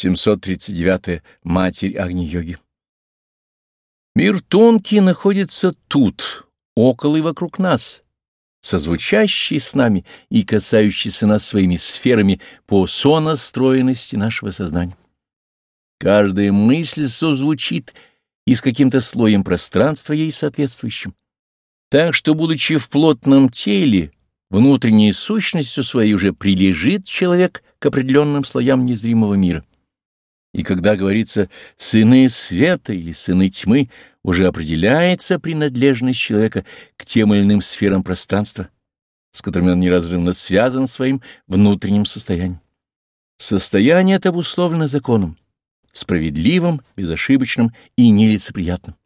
739. Матерь Агни-йоги. Мир тонкий находится тут, около и вокруг нас, созвучащий с нами и касающийся нас своими сферами по сонастроенности нашего сознания. Каждая мысль созвучит и с каким-то слоем пространства ей соответствующим. Так что, будучи в плотном теле, внутренней сущностью своей уже прилежит человек к определенным слоям незримого мира. И когда говорится «сыны света» или «сыны тьмы», уже определяется принадлежность человека к тем или иным сферам пространства, с которыми он неразрывно связан своим внутренним состоянием. Состояние это обусловлено законом, справедливым, безошибочным и нелицеприятным.